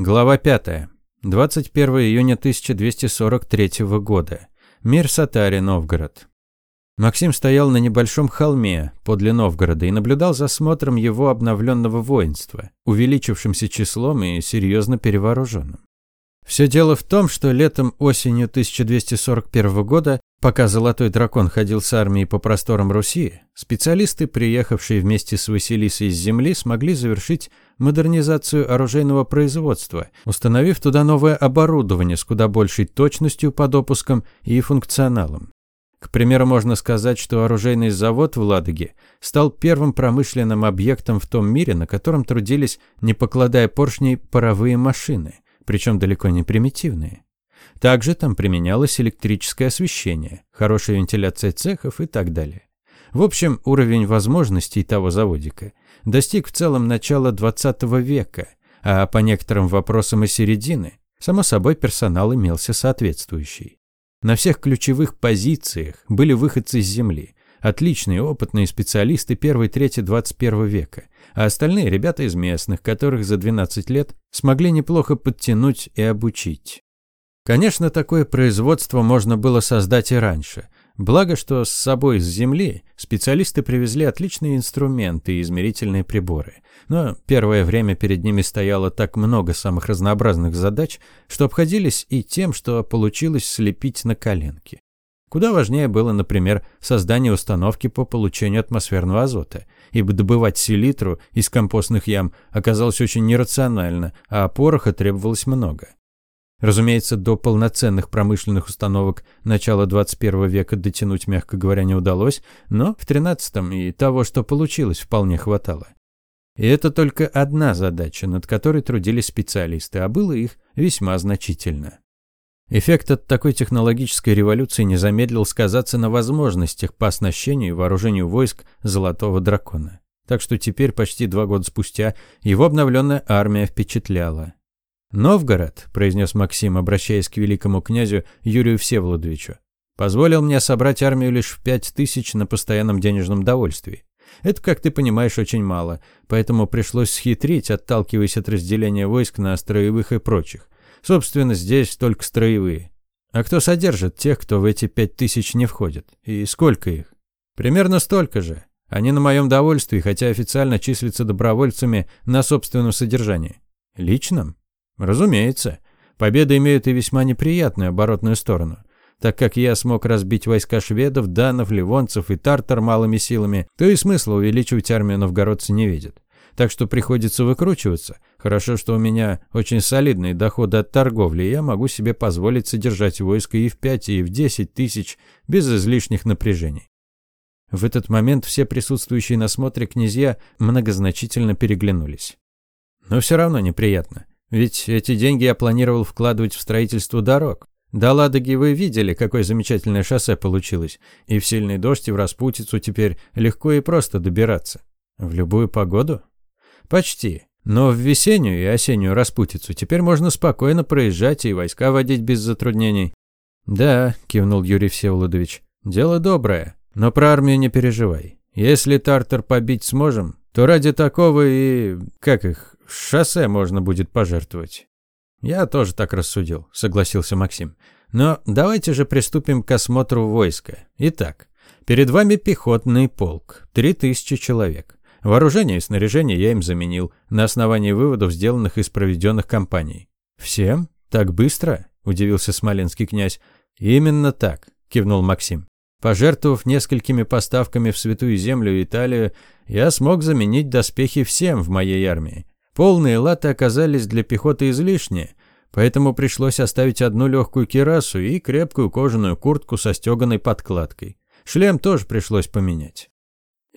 Глава 5. 21 июня 1243 года. Мир Сатари, Новгород. Максим стоял на небольшом холме подле Новгорода и наблюдал за смотром его обновленного воинства, увеличившимся числом и серьезно перевооруженным. Все дело в том, что летом-осенью 1241 года, пока Золотой Дракон ходил с армией по просторам Руси, специалисты, приехавшие вместе с Василисой из земли, смогли завершить модернизацию оружейного производства, установив туда новое оборудование с куда большей точностью по допускам и функционалом. К примеру, можно сказать, что оружейный завод в Ладоге стал первым промышленным объектом в том мире, на котором трудились, не покладая поршней, паровые машины – причем далеко не примитивные. Также там применялось электрическое освещение, хорошая вентиляция цехов и так далее. В общем, уровень возможностей того заводика достиг в целом начала 20 века, а по некоторым вопросам и середины, само собой, персонал имелся соответствующий. На всех ключевых позициях были выходцы с земли, отличные опытные специалисты первой трети 21 века, а остальные ребята из местных, которых за 12 лет смогли неплохо подтянуть и обучить. Конечно, такое производство можно было создать и раньше. Благо, что с собой с Земли специалисты привезли отличные инструменты и измерительные приборы. Но первое время перед ними стояло так много самых разнообразных задач, что обходились и тем, что получилось слепить на коленке. Куда важнее было, например, создание установки по получению атмосферного азота, ибо добывать селитру из компостных ям оказалось очень нерационально, а пороха требовалось много. Разумеется, до полноценных промышленных установок начала 21 века дотянуть, мягко говоря, не удалось, но в 13-м и того, что получилось, вполне хватало. И это только одна задача, над которой трудились специалисты, а было их весьма значительно. Эффект от такой технологической революции не замедлил сказаться на возможностях по оснащению и вооружению войск Золотого Дракона. Так что теперь, почти два года спустя, его обновленная армия впечатляла. «Новгород», – произнес Максим, обращаясь к великому князю Юрию Всеволодовичу, «позволил мне собрать армию лишь в пять тысяч на постоянном денежном довольствии. Это, как ты понимаешь, очень мало, поэтому пришлось схитрить, отталкиваясь от разделения войск на строевых и прочих. Собственно, здесь только строевые. А кто содержит тех, кто в эти пять тысяч не входит? И сколько их? Примерно столько же. Они на моем довольстве, хотя официально числятся добровольцами на собственном содержании. Личном? Разумеется. Победы имеют и весьма неприятную оборотную сторону. Так как я смог разбить войска шведов, данов, ливонцев и тартар малыми силами, то и смысла увеличивать армию новгородцы не видят. Так что приходится выкручиваться. Хорошо, что у меня очень солидные доходы от торговли, и я могу себе позволить содержать войско и в 5, и в 10 тысяч без излишних напряжений. В этот момент все присутствующие на смотре князья многозначительно переглянулись. Но все равно неприятно. Ведь эти деньги я планировал вкладывать в строительство дорог. До Ладоги вы видели, какое замечательное шоссе получилось. И в сильный дождь и в распутицу теперь легко и просто добираться. В любую погоду? Почти. Но в весеннюю и осеннюю распутицу теперь можно спокойно проезжать и войска водить без затруднений. Да, кивнул Юрий Всеволодович. Дело доброе, но про армию не переживай. Если Тартар побить сможем, то ради такого и... как их... шоссе можно будет пожертвовать. Я тоже так рассудил, согласился Максим. Но давайте же приступим к осмотру войска. Итак, перед вами пехотный полк, три тысячи человек. Вооружение и снаряжение я им заменил на основании выводов, сделанных из проведенных кампаний. «Всем? Так быстро?» – удивился смоленский князь. «Именно так», – кивнул Максим. Пожертвовав несколькими поставками в Святую Землю и Италию, я смог заменить доспехи всем в моей армии. Полные латы оказались для пехоты излишние, поэтому пришлось оставить одну легкую кирасу и крепкую кожаную куртку со стеганой подкладкой. Шлем тоже пришлось поменять.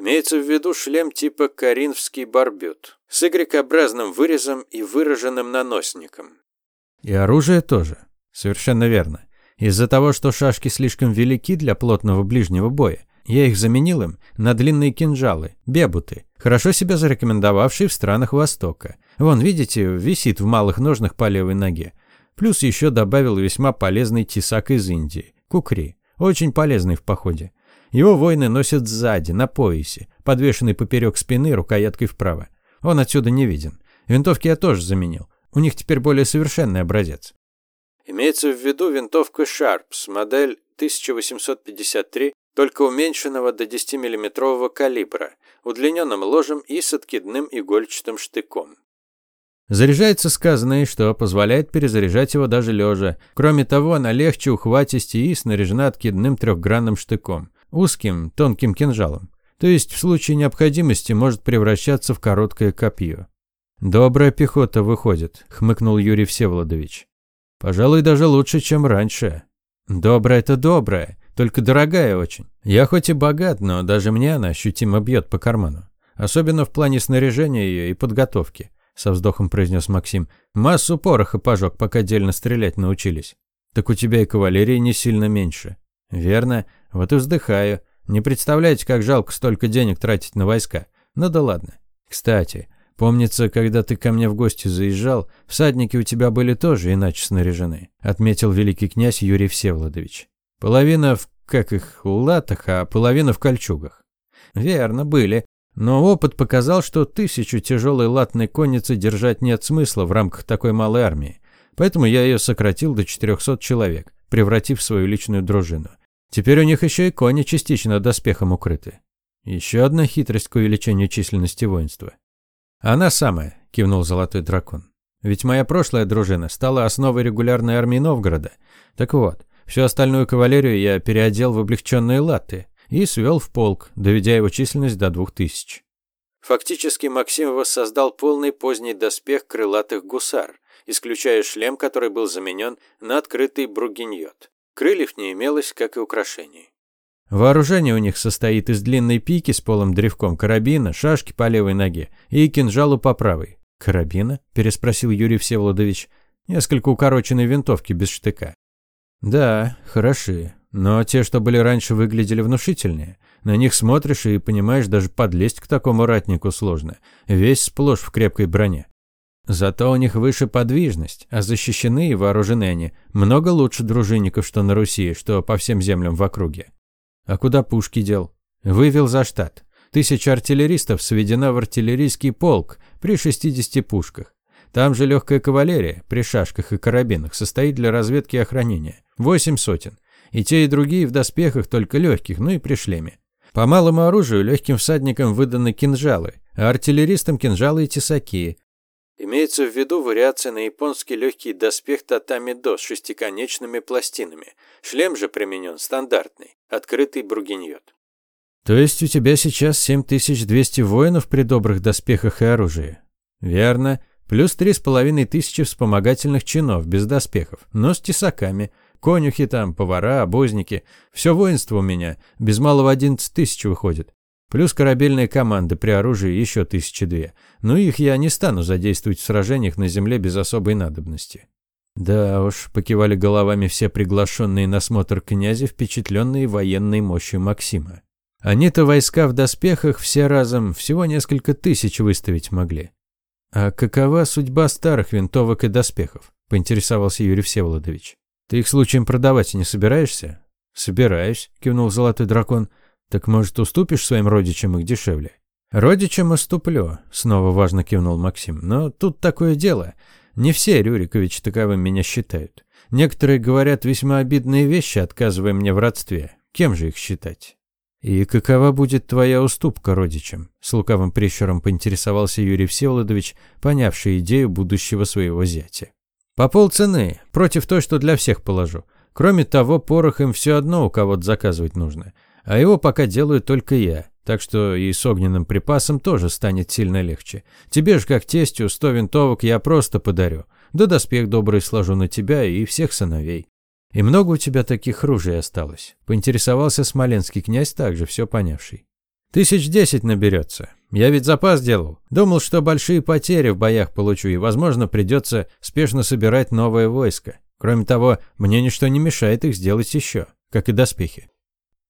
Имеется в виду шлем типа коринфский барбют с Y-образным вырезом и выраженным наносником. И оружие тоже. Совершенно верно. Из-за того, что шашки слишком велики для плотного ближнего боя, я их заменил им на длинные кинжалы, бебуты, хорошо себя зарекомендовавшие в странах Востока. Вон, видите, висит в малых ножнах по левой ноге. Плюс еще добавил весьма полезный тесак из Индии, кукри, очень полезный в походе. Его воины носят сзади, на поясе, подвешенный поперек спины рукояткой вправо. Он отсюда не виден. Винтовки я тоже заменил. У них теперь более совершенный образец. Имеется в виду винтовка Sharps, модель 1853, только уменьшенного до 10-мм калибра, удлиненным ложем и с откидным игольчатым штыком. Заряжается сказанное, что позволяет перезаряжать его даже лежа. Кроме того, она легче, ухватистее и снаряжена откидным трехгранным штыком, узким, тонким кинжалом. То есть в случае необходимости может превращаться в короткое копье. «Добрая пехота выходит», — хмыкнул Юрий Всеволодович. «Пожалуй, даже лучше, чем раньше». «Добрая это добрая, только дорогая очень. Я хоть и богат, но даже мне она ощутимо бьет по карману. Особенно в плане снаряжения ее и подготовки со вздохом произнес Максим. Массу пороха пожег, пока дельно стрелять научились. Так у тебя и кавалерии не сильно меньше. Верно. Вот и вздыхаю. Не представляете, как жалко столько денег тратить на войска. Ну да ладно. Кстати, помнится, когда ты ко мне в гости заезжал, всадники у тебя были тоже иначе снаряжены, отметил великий князь Юрий Всеволодович. Половина в, как их, латах, а половина в кольчугах. Верно, были. Но опыт показал, что тысячу тяжелой латной конницы держать нет смысла в рамках такой малой армии. Поэтому я ее сократил до 400 человек, превратив в свою личную дружину. Теперь у них еще и кони частично доспехом укрыты. Еще одна хитрость к увеличению численности воинства. «Она самая», – кивнул Золотой Дракон. «Ведь моя прошлая дружина стала основой регулярной армии Новгорода. Так вот, всю остальную кавалерию я переодел в облегченные латы, и свел в полк, доведя его численность до двух тысяч. Фактически Максим воссоздал полный поздний доспех крылатых гусар, исключая шлем, который был заменен на открытый бругиньот. Крыльев не имелось, как и украшений. Вооружение у них состоит из длинной пики с полым древком карабина, шашки по левой ноге и кинжалу по правой. «Карабина?» – переспросил Юрий Всеволодович. «Несколько укороченной винтовки без штыка». «Да, хороши. Но те, что были раньше, выглядели внушительнее. На них смотришь и понимаешь, даже подлезть к такому ратнику сложно. Весь сплошь в крепкой броне. Зато у них выше подвижность, а защищены и вооружены они много лучше дружинников, что на Руси, что по всем землям в округе. А куда пушки дел? Вывел за штат. Тысяча артиллеристов сведена в артиллерийский полк при 60 пушках. Там же легкая кавалерия при шашках и карабинах состоит для разведки и охранения. Восемь сотен. И те, и другие в доспехах, только легких, ну и при шлеме. По малому оружию легким всадникам выданы кинжалы, а артиллеристам кинжалы и тесаки. Имеется в виду вариация на японский легкий доспех татами-до с шестиконечными пластинами. Шлем же применен стандартный, открытый бругиньот. То есть у тебя сейчас 7200 воинов при добрых доспехах и оружии? Верно. Плюс три с половиной тысячи вспомогательных чинов без доспехов, но с тесаками. Конюхи там, повара, обозники. Все воинство у меня. Без малого одиннадцать тысяч выходит. Плюс корабельные команды при оружии еще тысячи две. Но их я не стану задействовать в сражениях на земле без особой надобности. Да уж, покивали головами все приглашенные на смотр князя, впечатленные военной мощью Максима. Они-то войска в доспехах все разом всего несколько тысяч выставить могли. А какова судьба старых винтовок и доспехов? Поинтересовался Юрий Всеволодович. Ты их случаем продавать не собираешься? Собираюсь, кивнул золотой дракон. Так может, уступишь своим родичам их дешевле? Родичам уступлю, снова важно кивнул Максим. Но тут такое дело. Не все Рюрикович таковым меня считают. Некоторые говорят весьма обидные вещи, отказывая мне в родстве. Кем же их считать? «И какова будет твоя уступка родичам?» С лукавым прищуром поинтересовался Юрий Всеволодович, понявший идею будущего своего зятя. По полцены, против той, что для всех положу. Кроме того, порох им все одно у кого-то заказывать нужно. А его пока делаю только я. Так что и с огненным припасом тоже станет сильно легче. Тебе же, как тестю, сто винтовок я просто подарю. Да доспех добрый сложу на тебя и всех сыновей. И много у тебя таких ружей осталось? Поинтересовался смоленский князь, также все понявший. Тысяч десять наберется. Я ведь запас делал. Думал, что большие потери в боях получу, и, возможно, придется спешно собирать новое войско. Кроме того, мне ничто не мешает их сделать еще, как и доспехи.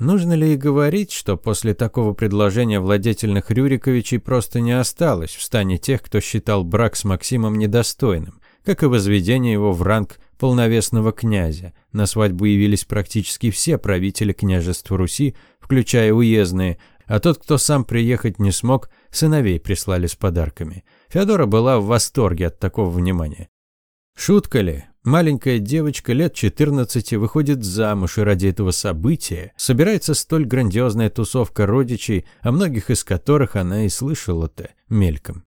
Нужно ли и говорить, что после такого предложения владетельных Рюриковичей просто не осталось в стане тех, кто считал брак с Максимом недостойным, как и возведение его в ранг полновесного князя. На свадьбу явились практически все правители княжества Руси, включая уездные, а тот, кто сам приехать не смог, сыновей прислали с подарками. Феодора была в восторге от такого внимания. Шутка ли? Маленькая девочка лет 14 выходит замуж, и ради этого события собирается столь грандиозная тусовка родичей, о многих из которых она и слышала-то мельком.